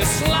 your slide.